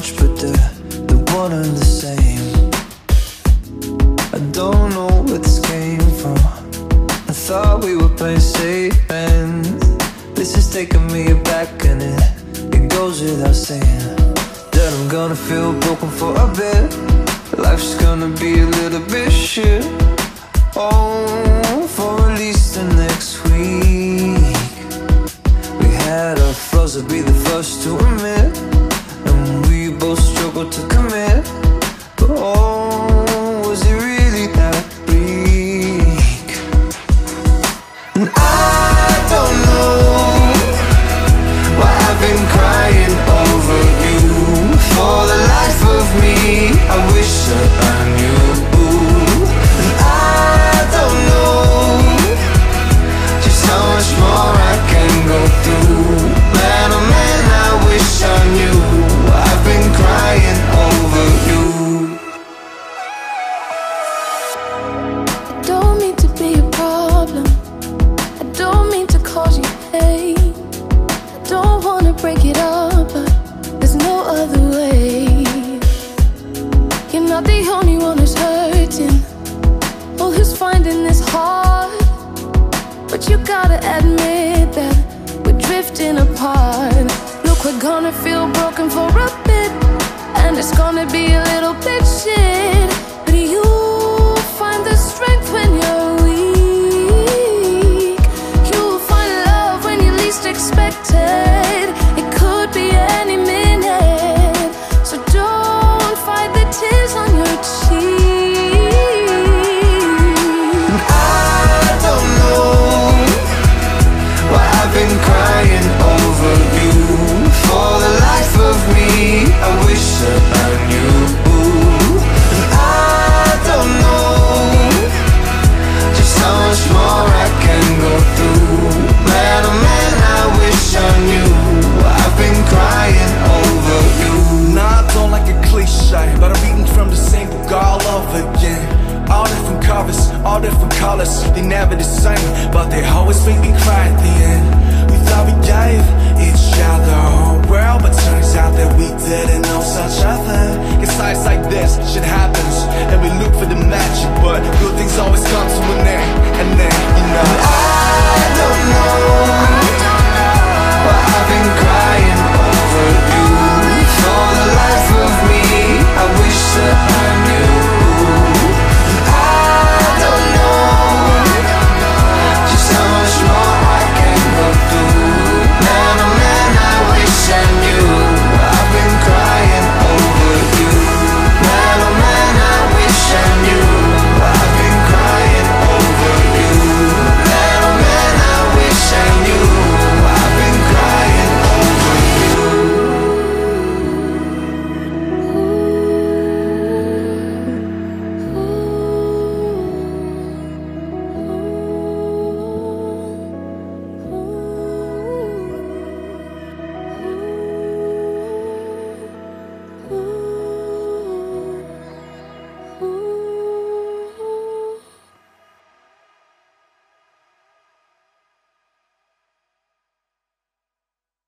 much, but they're, they're one and the same. I don't know where this came from. I thought we were playing safe, and this is taking me back, and it, it goes without saying that I'm gonna feel broken for a bit. Life's gonna be a little bit shit. Oh, more I can go through. Man, oh man, I wish I knew. Not the only one who's hurting, or who's finding this hard. But you gotta admit that we're drifting apart. Look, we're gonna feel broken for a bit, and it's gonna be a little bit shit. But you'll find the strength when you're weak. You'll find love when you least expect colors, they never the same, but they always make me cry at the end.